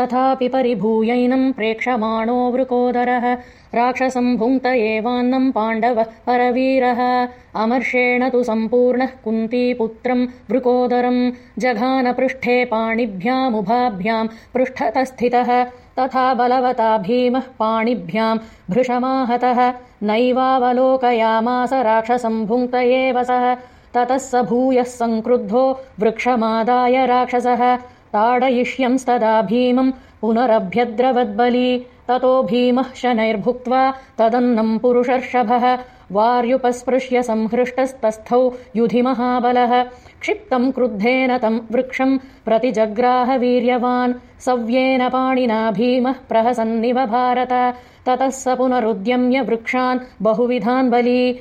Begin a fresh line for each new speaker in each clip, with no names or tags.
तथापि परिभूयैनम् प्रेक्षमाणो वृकोदरः। राक्षसम् भुङ्क्त एवान्नम् पाण्डवः परवीरः अमर्षेण तु सम्पूर्णः कुन्तीपुत्रम् वृकोदरम्। जघानपृष्ठे पाणिभ्यामुभाभ्याम् पृष्ठतस्थितः। तथा बलवता भीमः पाणिभ्याम् भृशमाहतः। नैवावलोकयामास राक्षसम् भुङ्क्त एव सः। ततः स भूयः सङ्क्रुद्धो वृक्षमादाय राक्षसः ताडयिष्यंस्तदा भीमम् पुनरभ्यद्रवद्बली। ततो भीमः शनैर्भुक्त्वा तदन्नम् पुरुषर्षभः वार्युपस्पृश्य संहृष्टस्तस्थौ युधि महाबलः क्षिप्तम् क्रुद्धेन तम् वृक्षम् प्रतिजग्राहवीर्यवान् सव्येन पाणिना भीमः प्रहसन्निव भारत। ततः स पुनरुद्यम्य वृक्षान् बहुविधान् बली।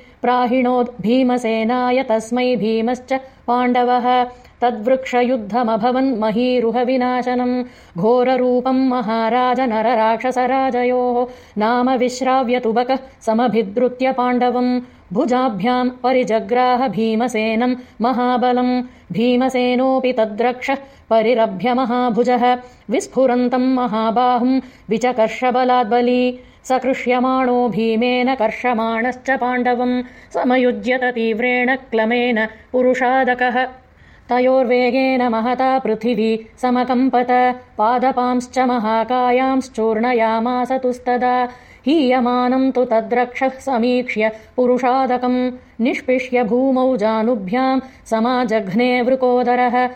भीमसेनाय तस्मै भीमश्च पाण्डवः तद्वृक्षयुद्धमभवन् महीरुहविनाशनम् घोररूपम् महाराज नरराक्षसराजयोः नाम विश्राव्यतुबकः समभिद्रुत्य पाण्डवम् भुजाभ्याम् परिजग्राह भीमसेनम् महाबलम् भीमसेनोऽपि तद्रक्षः परिरभ्य महाभुजः विस्फुरन्तम् महाबाहुम् विचकर्षबलाद्बली सकृष्यमाणो भीमेन कर्षमाणश्च पाण्डवम् समयुज्यत तीव्रेण क्लमेन पुरुषादकः तयोर्वेगेन महता पृथिवी समकम्पत पादपांश्च महाकायांश्चूर्णयामास तुस्तदा। हीयमानम् तु तद्रक्षः समीक्ष्य पुरुषादकम् निष्पिष्य भूमौ जानुभ्याम् समाजघ्ने वृकोदरः